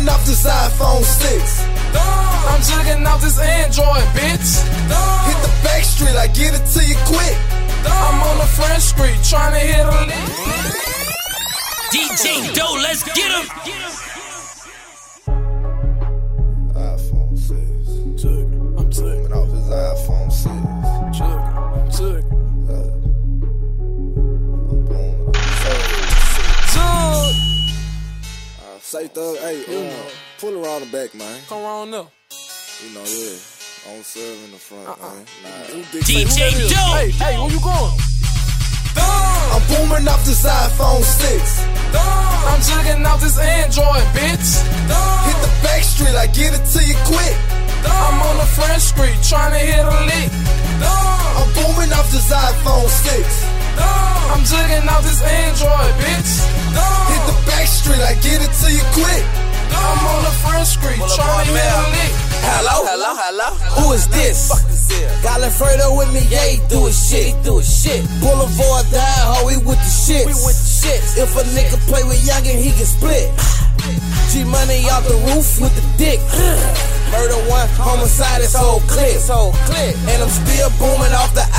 booming off this iPhone 6. I'm jugging off this Android, bitch. Hit the back street, I get it to you quick. I'm on the French Street trying to hit a lick. DJ Doe, let's get him. Say thug, hey, uh, pull around the back, man. Come on up. You know, yeah. On serve in the front, man. Nah. DJ Doe. Hey, hey, where you going? I'm booming off this iPhone 6. I'm jugging off this Android, bitch. Hit the back street, I get it to you quick. I'm on the French Street trying to hit a lick. I'm booming off this iPhone 6. I'm jugging off this Android, bitch. Hit the back street, I get it to you quick. I'm on the French Street trying to hit a lick. Hello, hello, hello. Who is this? Got Alfredo with me, yeah, he do his shit. He do his shit. Boulevard die, ho, he with the shits. We with the shits. If a nigga play with youngin, he can split. G money out the roof with the dick. Murder one, homicide, it's whole clip. And I'm still booming off the I-6.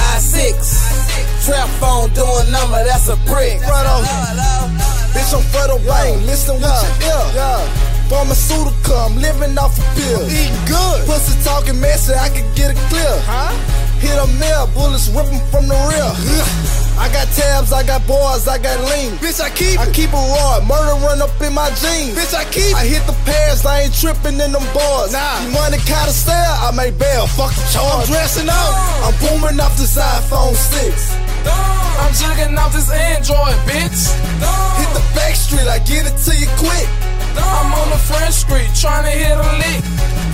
Trap phone doing number, that's a brick. Fredo. Bitch, I'm Fredo Rain. Listen with your ear. Yeah. Pharmaceutical, I'm living off a pill. Eating good. Pussy talking messy, I can get it clear. Huh? Hit a mill, bullets ripping from the rear. I got tabs, I got bars, I got lean. Bitch, I keep it. I keep a rod, murder run up in my jeans. Bitch, I keep it. I hit the pads, I ain't tripping in them bars. Nah, you money kinda stale, I make bail. Fuck the charge. I'm dressing up, I'm booming off this iPhone 6. I'm jugging off this Android, bitch. Hit the back street, I get it to you quick. I'm on the French Street trying to hit a lick.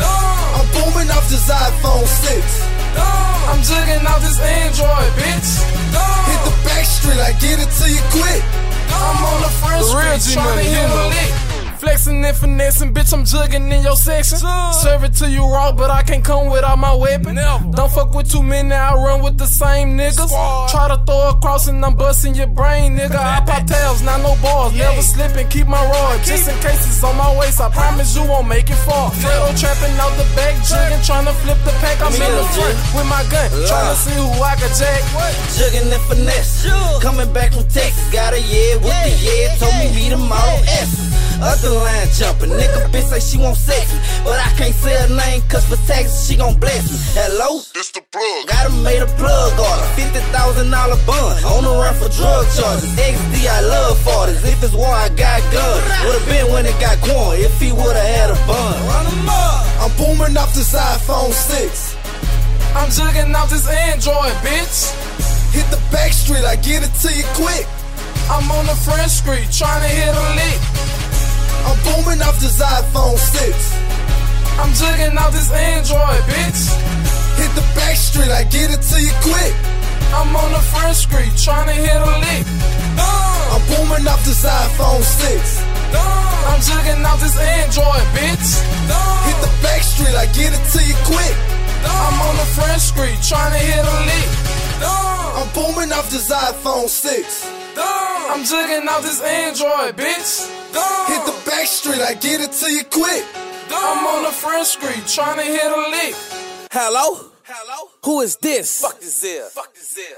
I'm booming off this iPhone 6. I'm jugging off this Android, bitch. Hit the back street, I get it to you quick. I'm on the real Street trying Flexing and finessing, bitch, I'm jugging in your section. Serve it to you raw, but I can't come without my weapon. Don't fuck with too many, I run with the same niggas. Try to throw a cross and I'm busting your brain, nigga. I pop tails, not no balls. Never slipping, keep my rod. Just in case it's on my waist, I promise you won't make it far. Fredo trapping out the back, jugging, trying to flip the pack. I'm in the front with my gun, trying to see who I can jack. Jugging and finesse. Coming back from Texas, got a yeah with the yeah. Told me meet him Model S. Other line jumping, nigga bitch say she want sex me. But I can't say her name, cause for taxes she gon' bless me. Hello? It's the plug. Got him made a plug order, $50,000 bond. On the run for drug charges. XD, I love fathers. If it's war, I got guns. Would've been when it got going, if he would've had a bun. Run him up! I'm booming off this iPhone 6. I'm jugging off this Android, bitch. Hit the back street, I get it to you quick. I'm on the French Street trying to hit a lick. I'm booming off this iPhone 6. I'm jugging off this Android, bitch. Hit the back street, I get it to you quick. I'm on the front Street trying to hit a lick. Uh. I'm booming off this iPhone 6. Uh. I'm jugging off this Android, bitch. Uh. Hit the back street, I get it to you quick. I'm on the front Street trying to hit a lick. I'm booming off this iPhone 6. I'm jugging off this Android, bitch. Hit the back street, I get it to you quick. I'm on the front Street trying to hit a lick. Hello? Hello? Who is this? Fuck this here. Fuck this here.